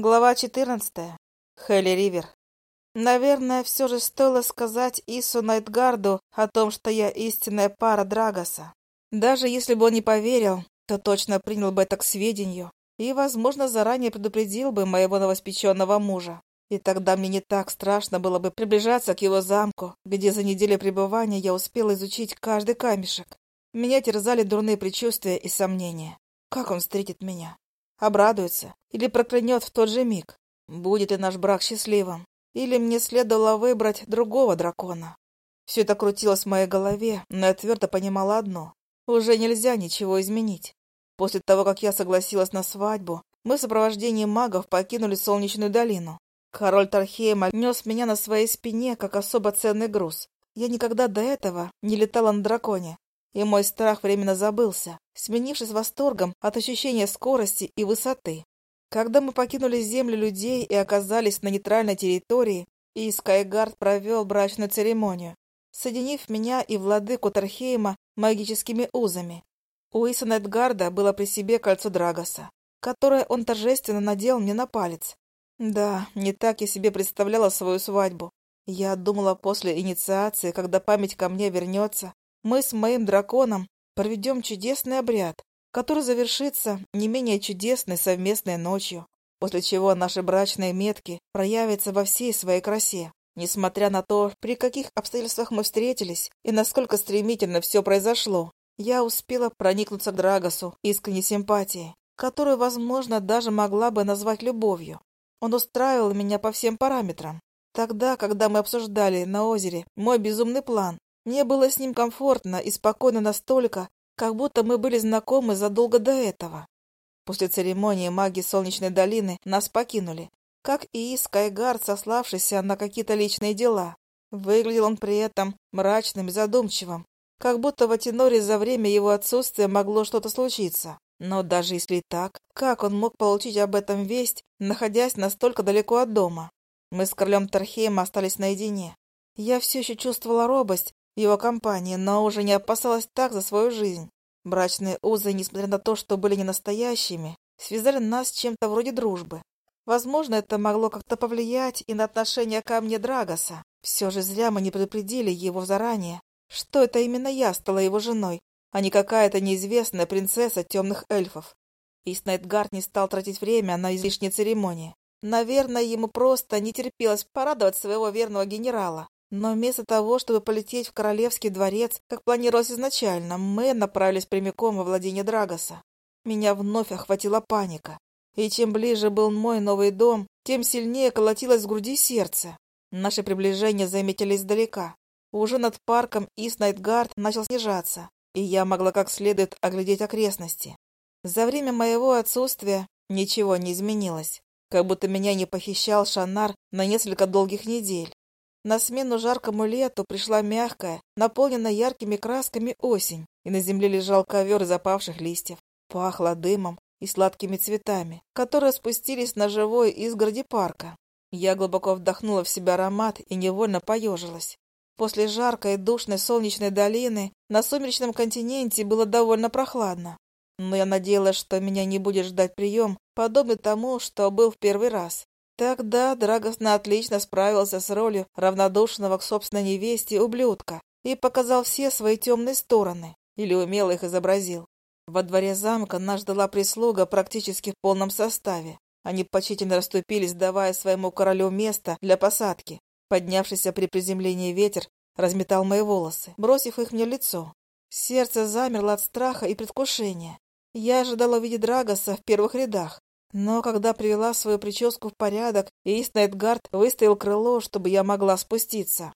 Глава 14. Хелли Ривер. Наверное, все же стоило сказать Ису Найтгарду о том, что я истинная пара Драгоса. Даже если бы он не поверил, то точно принял бы это к сведению и, возможно, заранее предупредил бы моего новоспеченного мужа. И тогда мне не так страшно было бы приближаться к его замку, где за неделю пребывания я успела изучить каждый камешек. Меня терзали дурные предчувствия и сомнения. Как он встретит меня? Обрадуется или проклянет в тот же миг. Будет ли наш брак счастливым? Или мне следовало выбрать другого дракона? Все это крутилось в моей голове, но я твердо понимала одно. Уже нельзя ничего изменить. После того, как я согласилась на свадьбу, мы в сопровождении магов покинули Солнечную долину. Король Тархейма нес меня на своей спине, как особо ценный груз. Я никогда до этого не летала на драконе, и мой страх временно забылся, сменившись восторгом от ощущения скорости и высоты. Когда мы покинули землю людей и оказались на нейтральной территории, и Скайгард провел брачную церемонию, соединив меня и владыку Тархейма магическими узами. У Исана Эдгарда было при себе кольцо Драгоса, которое он торжественно надел мне на палец. Да, не так я себе представляла свою свадьбу. Я думала после инициации, когда память ко мне вернется, мы с моим драконом проведем чудесный обряд, который завершится не менее чудесной совместной ночью, после чего наши брачные метки проявятся во всей своей красе. Несмотря на то, при каких обстоятельствах мы встретились и насколько стремительно все произошло, я успела проникнуться к Драгосу искренней симпатией, которую, возможно, даже могла бы назвать любовью. Он устраивал меня по всем параметрам. Тогда, когда мы обсуждали на озере мой безумный план, мне было с ним комфортно и спокойно настолько, как будто мы были знакомы задолго до этого. После церемонии маги Солнечной долины нас покинули, как и Скайгард, сославшийся на какие-то личные дела. Выглядел он при этом мрачным и задумчивым, как будто в Атиноре за время его отсутствия могло что-то случиться. Но даже если так, как он мог получить об этом весть, находясь настолько далеко от дома? Мы с королем Тархейма остались наедине. Я все еще чувствовала робость его компании, но уже не опасалась так за свою жизнь. Брачные узы, несмотря на то, что были не настоящими, связали нас с чем-то вроде дружбы. Возможно, это могло как-то повлиять и на отношение ко мне Драгоса. Все же зря мы не предупредили его заранее, что это именно я стала его женой, а не какая-то неизвестная принцесса темных эльфов. И Снайтгард не стал тратить время на излишние церемонии. Наверное, ему просто не терпелось порадовать своего верного генерала. Но вместо того, чтобы полететь в королевский дворец, как планировалось изначально, мы направились прямиком во владение Драгоса. Меня вновь охватила паника. И чем ближе был мой новый дом, тем сильнее колотилось в груди сердце. Наше приближение заметили издалека. Уже над парком Ист-Найтгард начал снижаться, и я могла как следует оглядеть окрестности. За время моего отсутствия ничего не изменилось, как будто меня не похищал Шанар на несколько долгих недель. На смену жаркому лету пришла мягкая, наполненная яркими красками осень, и на земле лежал ковер из опавших листьев. Пахло дымом и сладкими цветами, которые спустились на живой изгороди парка. Я глубоко вдохнула в себя аромат и невольно поежилась. После жаркой и душной солнечной долины на сумеречном континенте было довольно прохладно. Но я надеялась, что меня не будет ждать прием, подобный тому, что был в первый раз. Тогда Драгосно отлично справился с ролью равнодушного к собственной невесте ублюдка и показал все свои темные стороны, или умело их изобразил. Во дворе замка нас ждала прислуга практически в полном составе. Они почтительно расступились, давая своему королю место для посадки. Поднявшийся при приземлении ветер разметал мои волосы, бросив их мне лицо. Сердце замерло от страха и предвкушения. Я ожидала увидеть Драгоса в первых рядах, но когда привела свою прическу в порядок, Эйс Найтгард выставил крыло, чтобы я могла спуститься.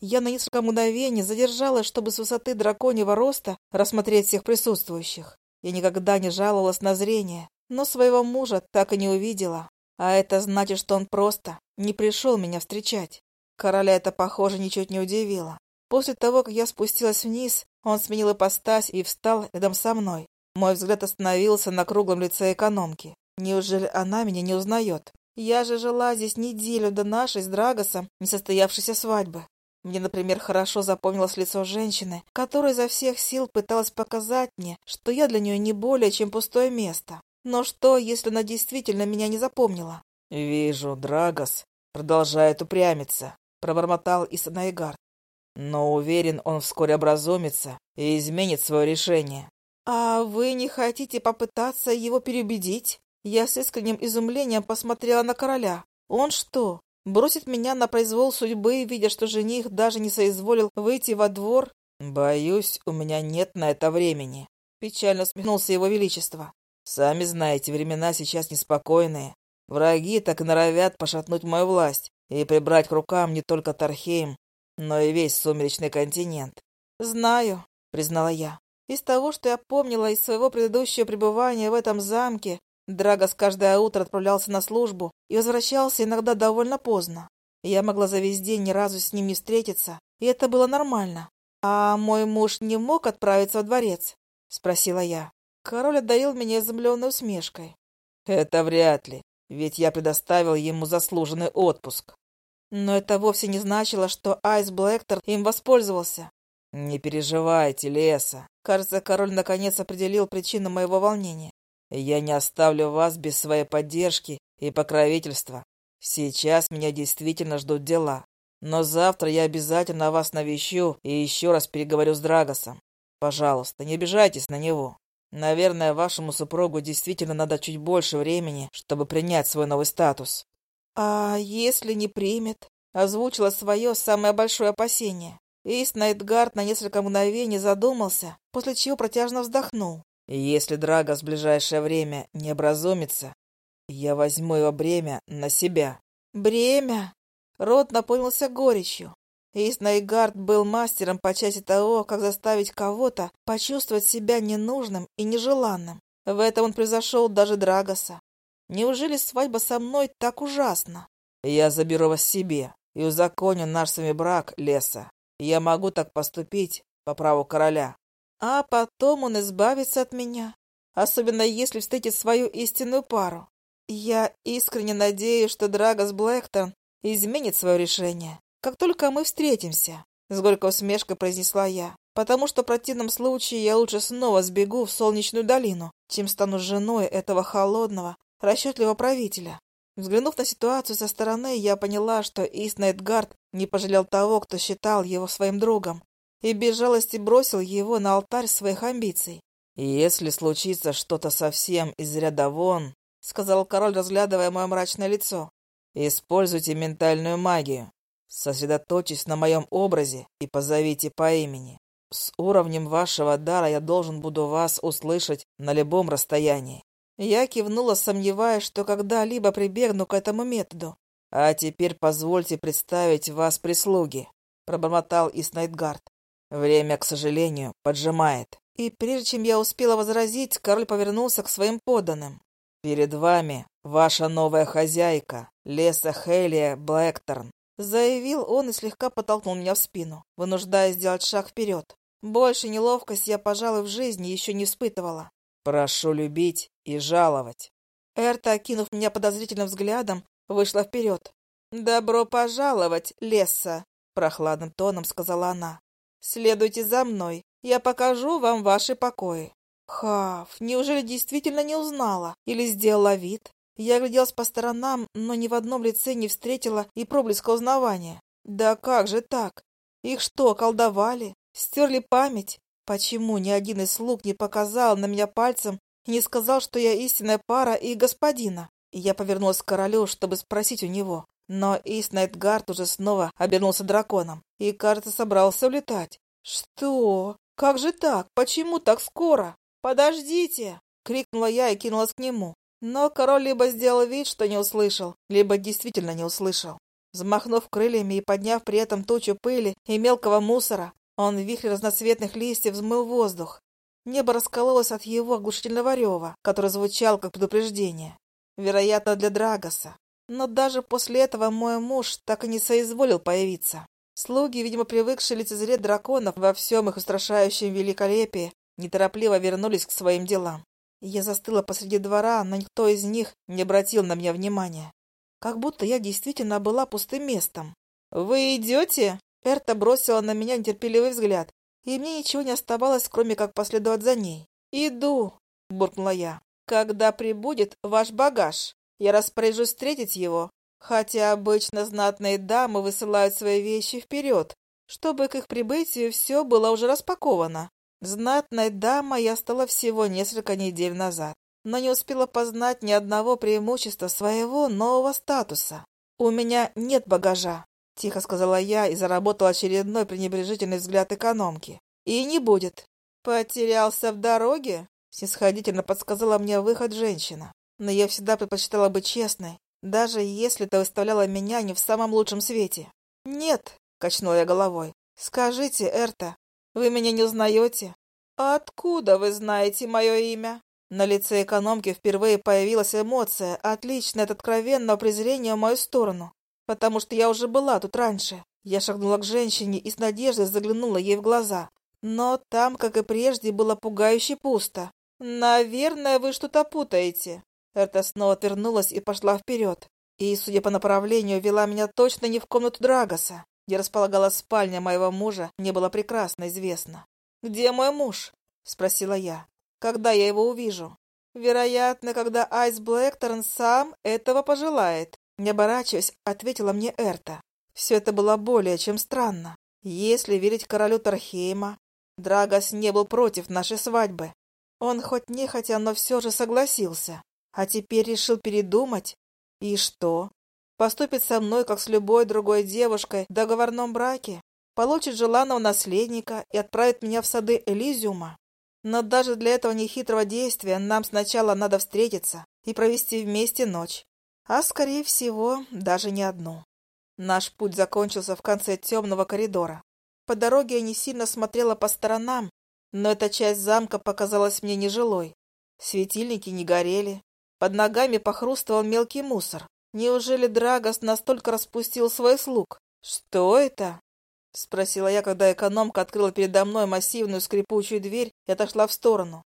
Я на несколько мгновений задержалась, чтобы с высоты драконьего роста рассмотреть всех присутствующих. Я никогда не жаловалась на зрение, но своего мужа так и не увидела. А это значит, что он просто не пришел меня встречать. Короля это, похоже, ничуть не удивило. После того, как я спустилась вниз, он сменил ипостась и встал рядом со мной. Мой взгляд остановился на круглом лице экономки. Неужели она меня не узнает? Я же жила здесь неделю до нашей с Драгосом несостоявшейся свадьбы. Мне, например, хорошо запомнилось лицо женщины, которая изо всех сил пыталась показать мне, что я для нее не более, чем пустое место. Но что, если она действительно меня не запомнила? Вижу, Драгос продолжает упрямиться, пробормотал Исанайгард. Но уверен, он вскоре образумится и изменит свое решение. «А вы не хотите попытаться его переубедить?» Я с искренним изумлением посмотрела на короля. «Он что, бросит меня на произвол судьбы, видя, что жених даже не соизволил выйти во двор?» «Боюсь, у меня нет на это времени», — печально усмехнулся его величество. «Сами знаете, времена сейчас неспокойные. Враги так и норовят пошатнуть мою власть и прибрать к рукам не только Тархейм, но и весь сумеречный континент». «Знаю», — признала я. Из того, что я помнила из своего предыдущего пребывания в этом замке, Драгос каждое утро отправлялся на службу и возвращался иногда довольно поздно. Я могла за весь день ни разу с ним не встретиться, и это было нормально. «А мой муж не мог отправиться во дворец?» — спросила я. Король одарил меня изумленной усмешкой. «Это вряд ли, ведь я предоставил ему заслуженный отпуск». Но это вовсе не значило, что Айс Блэктор им воспользовался. «Не переживайте, Леса. Кажется, король наконец определил причину моего волнения. Я не оставлю вас без своей поддержки и покровительства. Сейчас меня действительно ждут дела. Но завтра я обязательно вас навещу и еще раз переговорю с Драгосом. Пожалуйста, не обижайтесь на него. Наверное, вашему супругу действительно надо чуть больше времени, чтобы принять свой новый статус. А если не примет? Озвучила свое самое большое опасение. Эйс Найтгард на несколько мгновений задумался, после чего протяжно вздохнул. «Если Драгос в ближайшее время не образумится, я возьму его бремя на себя». «Бремя?» Рот наполнился горечью. Эйс Найгард был мастером по части того, как заставить кого-то почувствовать себя ненужным и нежеланным. В этом он превзошел даже Драгоса. Неужели свадьба со мной так ужасна? Я заберу вас себе и узаконю наш с вами брак, Леса. Я могу так поступить по праву короля. А потом он избавится от меня, особенно если встретит свою истинную пару. Я искренне надеюсь, что Драгос Блэктон изменит свое решение, как только мы встретимся, — с горькой усмешкой произнесла я, потому что в противном случае я лучше снова сбегу в солнечную долину, чем стану женой этого холодного, расчетливого правителя. Взглянув на ситуацию со стороны, я поняла, что Ист Найтгард не пожалел того, кто считал его своим другом, и без жалости бросил его на алтарь своих амбиций. «Если случится что-то совсем из ряда вон», — сказал король, разглядывая мое мрачное лицо, — «используйте ментальную магию. Сосредоточьтесь на моем образе и позовите по имени. С уровнем вашего дара я должен буду вас услышать на любом расстоянии. Я кивнула, сомневаясь, что когда-либо прибегну к этому методу. «А теперь позвольте представить вас прислуги», — пробормотал Иснайтгард. «Время, к сожалению, поджимает». И прежде чем я успела возразить, король повернулся к своим подданным. «Перед вами ваша новая хозяйка, Леса Хелия Блэкторн», — заявил он и слегка подтолкнул меня в спину, вынуждая сделать шаг вперед. Больше неловкость я, пожалуй, в жизни еще не испытывала. «Прошу любить и жаловать». Эрта, окинув меня подозрительным взглядом, вышла вперед. «Добро пожаловать, Лесса!» — прохладным тоном сказала она. «Следуйте за мной, я покажу вам ваши покои». Хав, неужели действительно не узнала или сделала вид? Я гляделась по сторонам, но ни в одном лице не встретила и проблеска узнавания. Да как же так? Их что, колдовали? Стерли память? Почему ни один из слуг не показал на меня пальцем и не сказал, что я истинная пара и господина? Я повернулась к королю, чтобы спросить у него. Но Иснайтгард уже снова обернулся драконом и, кажется, собрался улетать. «Что? Как же так? Почему так скоро? Подождите!» — крикнула я и кинулась к нему. Но король либо сделал вид, что не услышал, либо действительно не услышал. Взмахнув крыльями и подняв при этом тучу пыли и мелкого мусора, он в вихре разноцветных листьев взмыл воздух. Небо раскололось от его оглушительного рева, который звучал как предупреждение. Вероятно, для Драгоса. Но даже после этого мой муж так и не соизволил появиться. Слуги, видимо, привыкшие лицезреть драконов во всем их устрашающем великолепии, неторопливо вернулись к своим делам. Я застыла посреди двора, но никто из них не обратил на меня внимания. Как будто я действительно была пустым местом. «Вы идете?» Эрта бросила на меня нетерпеливый взгляд, и мне ничего не оставалось, кроме как последовать за ней. «Иду», — буркнула я. «Когда прибудет ваш багаж?» Я распоряжусь встретить его, хотя обычно знатные дамы высылают свои вещи вперед, чтобы к их прибытию все было уже распаковано. Знатной дамой я стала всего несколько недель назад, но не успела познать ни одного преимущества своего нового статуса. «У меня нет багажа», — тихо сказала я и заработала очередной пренебрежительный взгляд экономки. «И не будет». «Потерялся в дороге?» — снисходительно подсказала мне выход женщина. Но я всегда предпочитала быть честной, даже если это выставляло меня не в самом лучшем свете. «Нет», — качнула я головой. «Скажите, Эрта, вы меня не узнаете?» «Откуда вы знаете мое имя?» На лице экономки впервые появилась эмоция, отличная от откровенного презрения в мою сторону, потому что я уже была тут раньше. Я шагнула к женщине и с надеждой заглянула ей в глаза. Но там, как и прежде, было пугающе пусто. «Наверное, вы что-то путаете». Эрта снова отвернулась и пошла вперед. И, судя по направлению, вела меня точно не в комнату Драгоса где располагалась спальня моего мужа, мне было прекрасно известно. «Где мой муж?» — спросила я. «Когда я его увижу?» «Вероятно, когда Айс Блэкторн сам этого пожелает», — не оборачиваясь, ответила мне Эрта. Все это было более чем странно. Если верить королю Тархейма, Драгос не был против нашей свадьбы. Он хоть нехотя, но все же согласился. А теперь решил передумать. И что? поступит со мной, как с любой другой девушкой в договорном браке, получит желанного наследника и отправит меня в сады Элизиума. Но даже для этого нехитрого действия нам сначала надо встретиться и провести вместе ночь, а, скорее всего, даже не одну. Наш путь закончился в конце темного коридора. По дороге я не сильно смотрела по сторонам, но эта часть замка показалась мне нежилой. Светильники не горели, под ногами похрустывал мелкий мусор. Неужели Драгос настолько распустил свой слуг? Что это? Спросила я, когда экономка открыла передо мной массивную скрипучую дверь и отошла в сторону.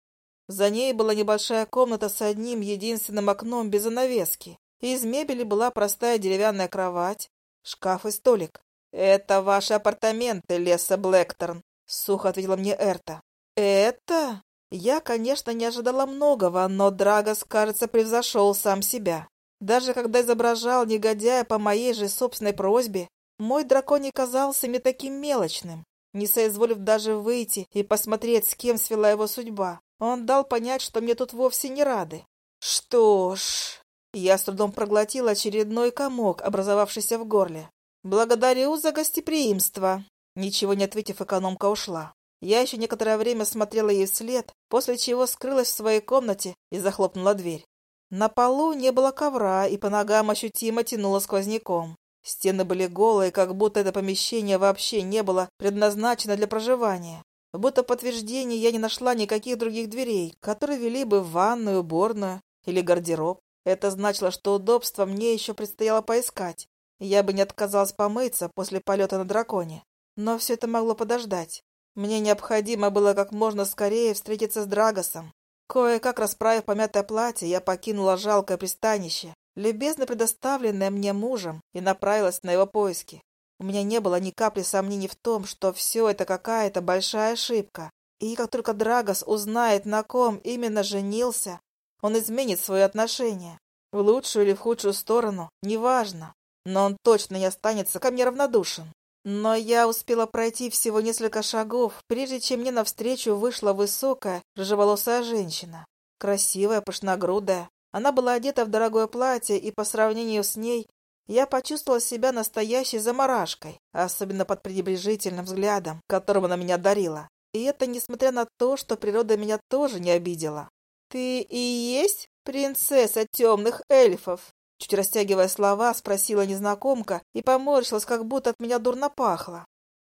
За ней была небольшая комната с одним единственным окном без занавески. Из мебели была простая деревянная кровать, шкаф и столик. «Это ваши апартаменты, Леса Блэкторн», — сухо ответила мне Эрта. «Это?» Я, конечно, не ожидала многого, но Драгос, кажется, превзошел сам себя. Даже когда изображал негодяя по моей же собственной просьбе, мой дракон не казался мне таким мелочным, не соизволив даже выйти и посмотреть, с кем свела его судьба. Он дал понять, что мне тут вовсе не рады. Что ж, я с трудом проглотила очередной комок, образовавшийся в горле. Благодарю за гостеприимство. Ничего не ответив, экономка ушла. Я еще некоторое время смотрела ей вслед, после чего скрылась в своей комнате и захлопнула дверь. На полу не было ковра, и по ногам ощутимо тянуло сквозняком. Стены были голые, как будто это помещение вообще не было предназначено для проживания. Будто подтверждение я не нашла никаких других дверей, которые вели бы в ванную, уборную или гардероб. Это значило, что удобства мне еще предстояло поискать. Я бы не отказалась помыться после полета на драконе. Но все это могло подождать. Мне необходимо было как можно скорее встретиться с Драгосом. Кое-как расправив помятое платье, я покинула жалкое пристанище, любезно предоставленное мне мужем, и направилась на его поиски. У меня не было ни капли сомнений в том, что все это какая-то большая ошибка. И как только Драгос узнает, на ком именно женился, он изменит свое отношение. В лучшую или в худшую сторону, неважно. Но он точно не останется ко мне равнодушен. Но я успела пройти всего несколько шагов, прежде чем мне навстречу вышла высокая, рыжеволосая женщина. Красивая, пышногрудая. Она была одета в дорогое платье, и по сравнению с ней я почувствовала себя настоящей заморашкой, особенно под пренебрежительным взглядом, которым она меня дарила. И это несмотря на то, что природа меня тоже не обидела. «Ты и есть принцесса темных эльфов?» Чуть растягивая слова, спросила незнакомка и поморщилась, как будто от меня дурно пахло.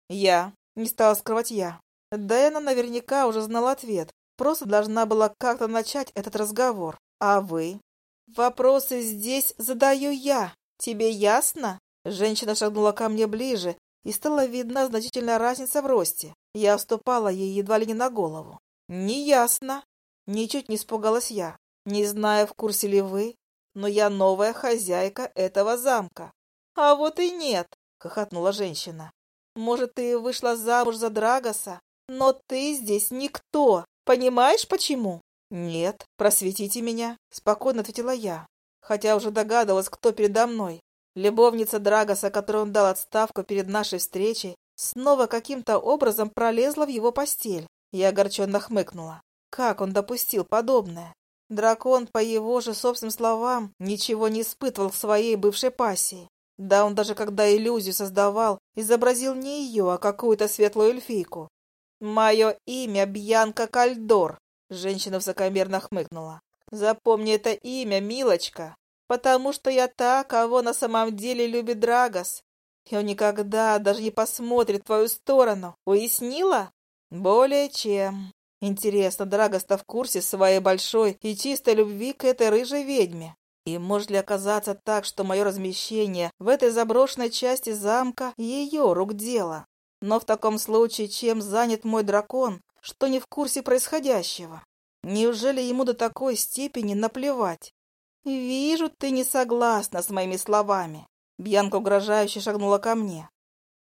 Я. Не стала скрывать я. Она наверняка уже знала ответ. Просто должна была как-то начать этот разговор. А вы? Вопросы здесь задаю я. Тебе ясно? Женщина шагнула ко мне ближе, и стала видна значительная разница в росте. Я уступала ей едва ли не на голову. «Неясно!» Ничуть не испугалась я. «Не знаю, в курсе ли вы, но я новая хозяйка этого замка. А вот и нет, хохотнула женщина. Может, ты вышла замуж за Драгоса, но ты здесь никто. Понимаешь, почему? Нет, просветите меня, спокойно ответила я. хотя уже догадывалась, кто передо мной. Любовница Драгоса, которой он дал отставку перед нашей встречей, снова каким-то образом пролезла в его постель. Я огорченно хмыкнула. Как он допустил подобное? Дракон, по его же собственным словам, ничего не испытывал к своей бывшей пассии. Да он даже когда иллюзию создавал, изобразил не ее, а какую-то светлую эльфийку. «Мое имя Бьянка Кальдор», — женщина высокомерно хмыкнула. «Запомни это имя, милочка, потому что я та, кого на самом деле любит Драгос, и он никогда даже не посмотрит в твою сторону. Уяснила?» «Более чем», Интересно, Драгоста в курсе своей большой и чистой любви к этой рыжей ведьме? И может ли оказаться так, что мое размещение в этой заброшенной части замка ее рук дело? Но в таком случае чем занят мой дракон, что не в курсе происходящего? Неужели ему до такой степени наплевать? «Вижу, ты не согласна с моими словами». Бьянка угрожающе шагнула ко мне.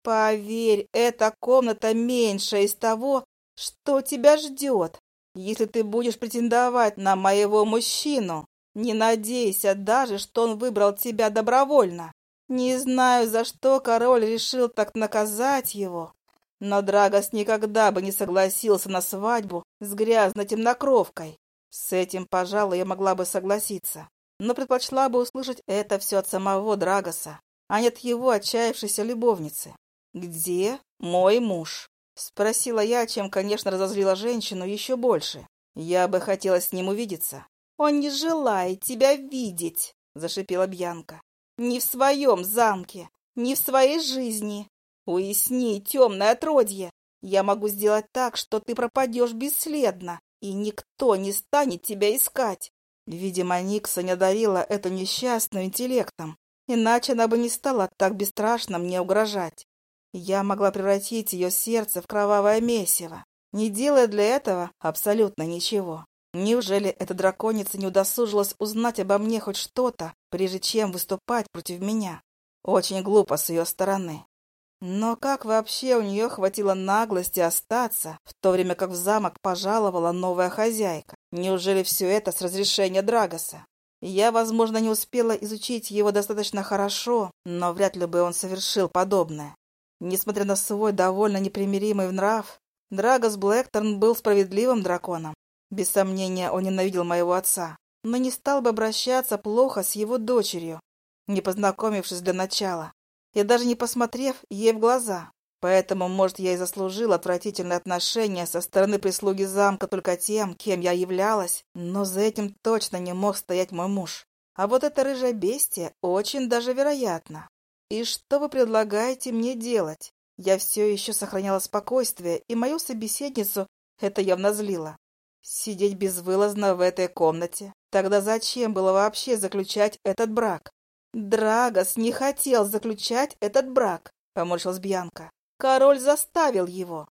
«Поверь, эта комната меньше из того, что тебя ждет, если ты будешь претендовать на моего мужчину? Не надейся даже, что он выбрал тебя добровольно. Не знаю, за что король решил так наказать его, но Драгос никогда бы не согласился на свадьбу с грязной темнокровкой. С этим, пожалуй, я могла бы согласиться, но предпочла бы услышать это все от самого Драгоса, а не от его отчаявшейся любовницы. Где мой муж? Спросила я, чем, конечно, разозлила женщину еще больше. Я бы хотела с ним увидеться. «Он не желает тебя видеть», — зашипела Бьянка. «Ни в своем замке, ни в своей жизни. Уясни, темное отродье. Я могу сделать так, что ты пропадешь бесследно, и никто не станет тебя искать». Видимо, Никса не одарила эту несчастную интеллектом, иначе она бы не стала так бесстрашно мне угрожать. Я могла превратить ее сердце в кровавое месиво, не делая для этого абсолютно ничего. Неужели эта драконица не удосужилась узнать обо мне хоть что-то, прежде чем выступать против меня? Очень глупо с ее стороны. Но как вообще у нее хватило наглости остаться, в то время как в замок пожаловала новая хозяйка? Неужели все это с разрешения Драгоса? Я, возможно, не успела изучить его достаточно хорошо, но вряд ли бы он совершил подобное. Несмотря на свой довольно непримиримый нрав, Драгос Блэкторн был справедливым драконом. Без сомнения, он ненавидел моего отца, но не стал бы обращаться плохо с его дочерью, не познакомившись для начала, и даже не посмотрев ей в глаза. Поэтому, может, я и заслужил отвратительное отношение со стороны прислуги замка только тем, кем я являлась, но за этим точно не мог стоять мой муж. А вот это рыжая бестия очень даже вероятно. «И что вы предлагаете мне делать?» Я все еще сохраняла спокойствие, и мою собеседницу это явно злило. Сидеть безвылазно в этой комнате. Тогда зачем было вообще заключать этот брак? Драгос не хотел заключать этот брак, поморщилась Бьянка. Король заставил его.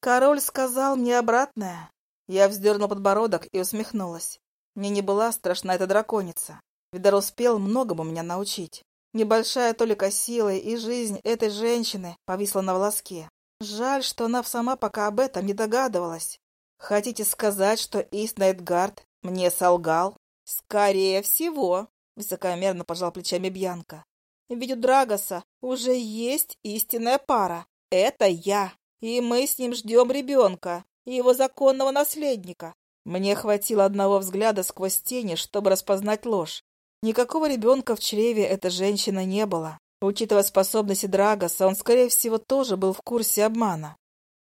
Король сказал мне обратное. Я вздернула подбородок и усмехнулась. Мне не была страшна эта драконица. Видар успел многому меня научить. Небольшая толика силы и жизнь этой женщины повисла на волоске. Жаль, что она сама пока об этом не догадывалась. Хотите сказать, что Иснайтгард мне солгал? Скорее всего, высокомерно пожал плечами Бьянка. Ведь у Драгоса уже есть истинная пара. Это я. И мы с ним ждем ребенка, его законного наследника. Мне хватило одного взгляда сквозь тени, чтобы распознать ложь. Никакого ребенка в чреве эта женщина не было. Учитывая способности Драгоса, он, скорее всего, тоже был в курсе обмана.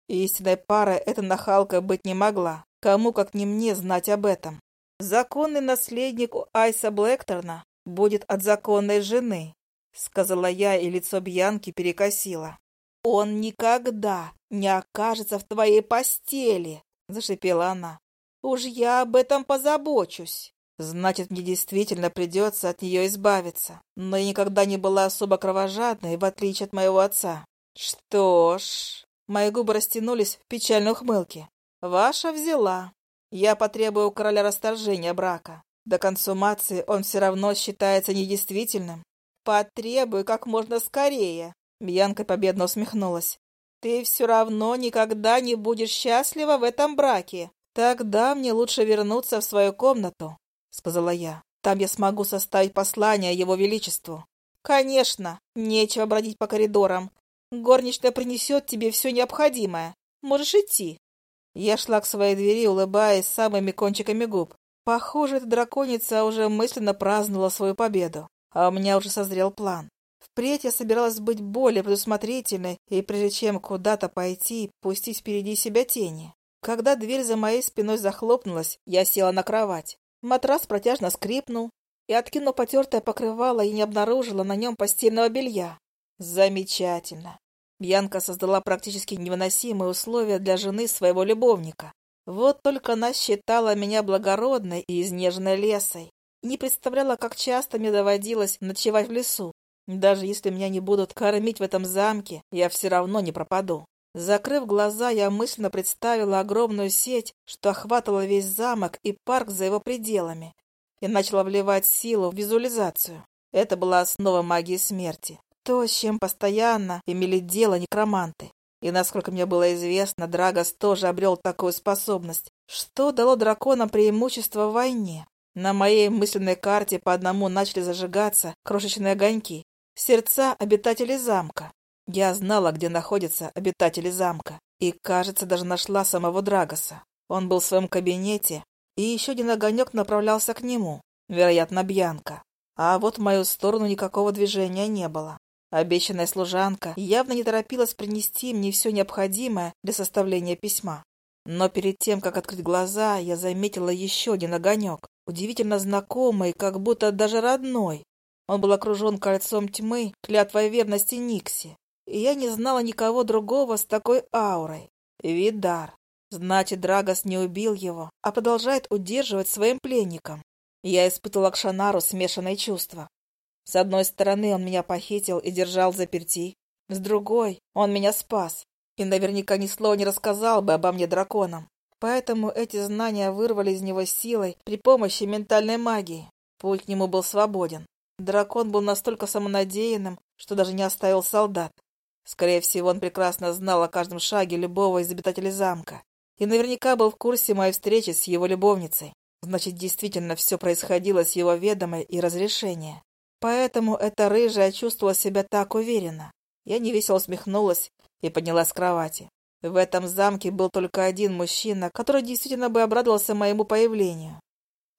Истинной парой эта нахалка быть не могла. Кому, как не мне, знать об этом. Законный наследник у Айса Блэкторна будет от законной жены, сказала я, и лицо Бьянки перекосило. Он никогда не окажется в твоей постели, зашипела она. Уж я об этом позабочусь. Значит, мне действительно придется от нее избавиться. Но я никогда не была особо кровожадной, в отличие от моего отца. Что ж... Мои губы растянулись в печальной ухмылке. Ваша взяла. Я потребую у короля расторжения брака. До консумации он все равно считается недействительным. Потребую как можно скорее. Бьянка победно усмехнулась. Ты все равно никогда не будешь счастлива в этом браке. Тогда мне лучше вернуться в свою комнату. — сказала я. Там я смогу составить послание Его Величеству. Конечно, нечего бродить по коридорам. Горничная принесет тебе все необходимое. Можешь идти. Я шла к своей двери, улыбаясь самыми кончиками губ. Похоже, эта драконица уже мысленно праздновала свою победу. А у меня уже созрел план. Впредь я собиралась быть более предусмотрительной и, прежде чем куда-то пойти, пустить впереди себя тени. Когда дверь за моей спиной захлопнулась, я села на кровать. Матрас протяжно скрипнул, и, откинув потертое покрывало, я не обнаружила на нем постельного белья. Замечательно. Бьянка создала практически невыносимые условия для жены своего любовника. Вот только она считала меня благородной и изнеженной лесой. Не представляла, как часто мне доводилось ночевать в лесу. Даже если меня не будут кормить в этом замке, я все равно не пропаду. Закрыв глаза, я мысленно представила огромную сеть, что охватывала весь замок и парк за его пределами, и начала вливать силу в визуализацию. Это была основа магии смерти. То, с чем постоянно имели дело некроманты. И, насколько мне было известно, Драгос тоже обрел такую способность, что дало драконам преимущество в войне. На моей мысленной карте по одному начали зажигаться крошечные огоньки. Сердца обитателей замка. Я знала, где находятся обитатели замка, и, кажется, даже нашла самого Драгоса. Он был в своем кабинете, и еще один огонек направлялся к нему, вероятно, Бьянка. А вот в мою сторону никакого движения не было. Обещанная служанка явно не торопилась принести мне все необходимое для составления письма. Но перед тем, как открыть глаза, я заметила еще один огонек, удивительно знакомый, как будто даже родной. Он был окружен кольцом тьмы, клятвой верности Никси и я не знала никого другого с такой аурой. Видар. Значит, Драгос не убил его, а продолжает удерживать своим пленником. Я испытывала к Шанару смешанные чувства. С одной стороны, он меня похитил и держал заперти. С другой, он меня спас. И наверняка ни слова не рассказал бы обо мне драконам. Поэтому эти знания вырвали из него силой при помощи ментальной магии. Путь к нему был свободен. Дракон был настолько самонадеянным, что даже не оставил солдат. Скорее всего, он прекрасно знал о каждом шаге любого из обитателей замка и наверняка был в курсе моей встречи с его любовницей. Значит, действительно все происходило с его ведомой и разрешения. Поэтому эта рыжая чувствовала себя так уверенно. Я невесело усмехнулась и поднялась с кровати. В этом замке был только один мужчина, который действительно бы обрадовался моему появлению.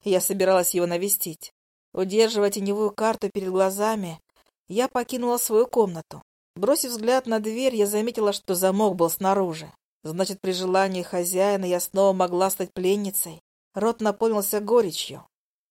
Я собиралась его навестить. Удерживая теневую карту перед глазами, я покинула свою комнату. Бросив взгляд на дверь, я заметила, что замок был снаружи. Значит, при желании хозяина я снова могла стать пленницей. Рот наполнился горечью.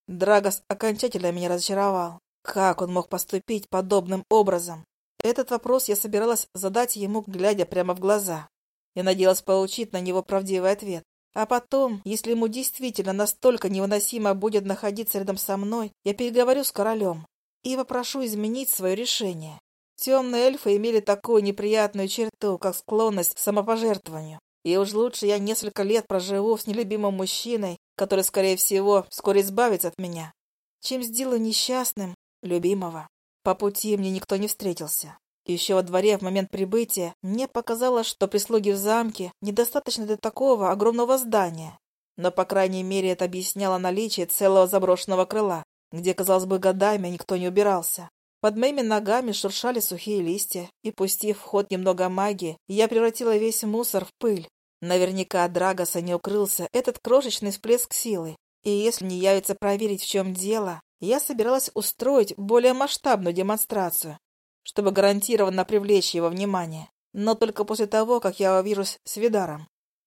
Драгос окончательно меня разочаровал. Как он мог поступить подобным образом? Этот вопрос я собиралась задать ему, глядя прямо в глаза. Я надеялась получить на него правдивый ответ. А потом, если ему действительно настолько невыносимо будет находиться рядом со мной, я переговорю с королем и попрошу изменить свое решение. Темные эльфы имели такую неприятную черту, как склонность к самопожертвованию. И уж лучше я несколько лет проживу с нелюбимым мужчиной, который, скорее всего, вскоре избавится от меня, чем сделаю несчастным любимого. По пути мне никто не встретился. Еще во дворе в момент прибытия мне показалось, что прислуги в замке недостаточно для такого огромного здания. Но, по крайней мере, это объясняло наличие целого заброшенного крыла, где, казалось бы, годами никто не убирался. Под моими ногами шуршали сухие листья, и, пустив в ход немного магии, я превратила весь мусор в пыль. Наверняка от Драгоса не укрылся этот крошечный всплеск силы, и если не явится проверить, в чем дело, я собиралась устроить более масштабную демонстрацию, чтобы гарантированно привлечь его внимание, но только после того, как я увижусь с Видаром.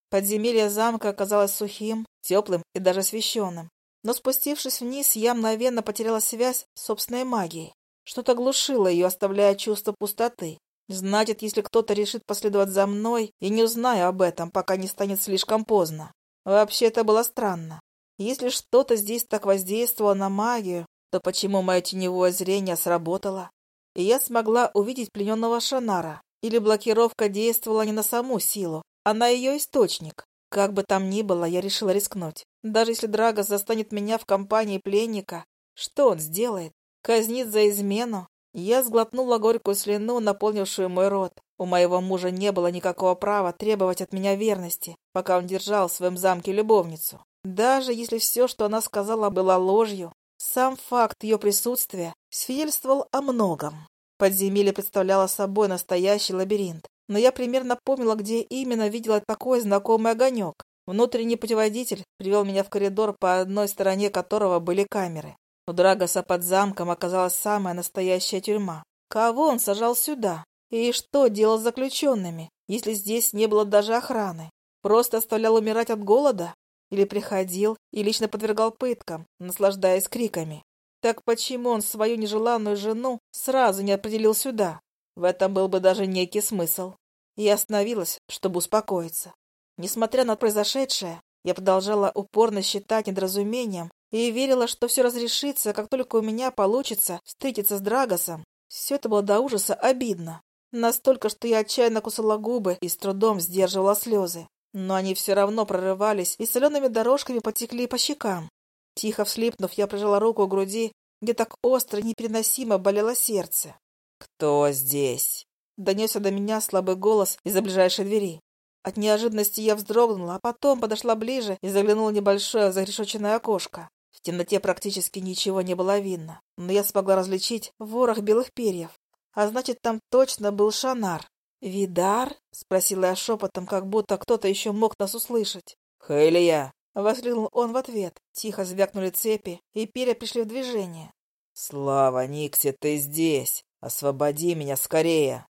Подземелье замка оказалось сухим, теплым и даже освещенным, но спустившись вниз, я мгновенно потеряла связь с собственной магией. Что-то глушило ее, оставляя чувство пустоты. Значит, если кто-то решит последовать за мной, и не узнаю об этом, пока не станет слишком поздно. Вообще, это было странно. Если что-то здесь так воздействовало на магию, то почему мое теневое зрение сработало? И я смогла увидеть плененного Шанара. Или блокировка действовала не на саму силу, а на ее источник. Как бы там ни было, я решила рискнуть. Даже если Драгос застанет меня в компании пленника, что он сделает? Казнит за измену? Я сглотнула горькую слюну, наполнившую мой рот. У моего мужа не было никакого права требовать от меня верности, пока он держал в своем замке любовницу. Даже если все, что она сказала, было ложью, Сам факт ее присутствия свидетельствовал о многом. Подземелье представляло собой настоящий лабиринт, но я примерно помнила, где именно видела такой знакомый огонек. Внутренний путеводитель привел меня в коридор, по одной стороне которого были камеры. У Драгоса под замком оказалась самая настоящая тюрьма. Кого он сажал сюда? И что делал с заключенными, если здесь не было даже охраны? Просто оставлял умирать от голода? Или приходил и лично подвергал пыткам, наслаждаясь криками? Так почему он свою нежеланную жену сразу не определил сюда? В этом был бы даже некий смысл. Я остановилась, чтобы успокоиться. Несмотря на произошедшее, я продолжала упорно считать недоразумением и верила, что все разрешится, как только у меня получится встретиться с Драгосом. Все это было до ужаса обидно. Настолько, что я отчаянно кусала губы и с трудом сдерживала слезы. Но они все равно прорывались и солеными дорожками потекли по щекам. Тихо вслипнув, я прижала руку к груди, где так остро и непереносимо болело сердце. «Кто здесь?» — донесся до меня слабый голос из-за ближайшей двери. От неожиданности я вздрогнула, а потом подошла ближе и заглянула в небольшое зарешоченное окошко. В темноте практически ничего не было видно, но я смогла различить ворох белых перьев. А значит, там точно был Шанар. «Видар?» — спросила я шепотом, как будто кто-то еще мог нас услышать. «Хелия!» — воскликнул он в ответ. Тихо звякнули цепи, и перья пришли в движение. «Слава, Никси, ты здесь! Освободи меня скорее!»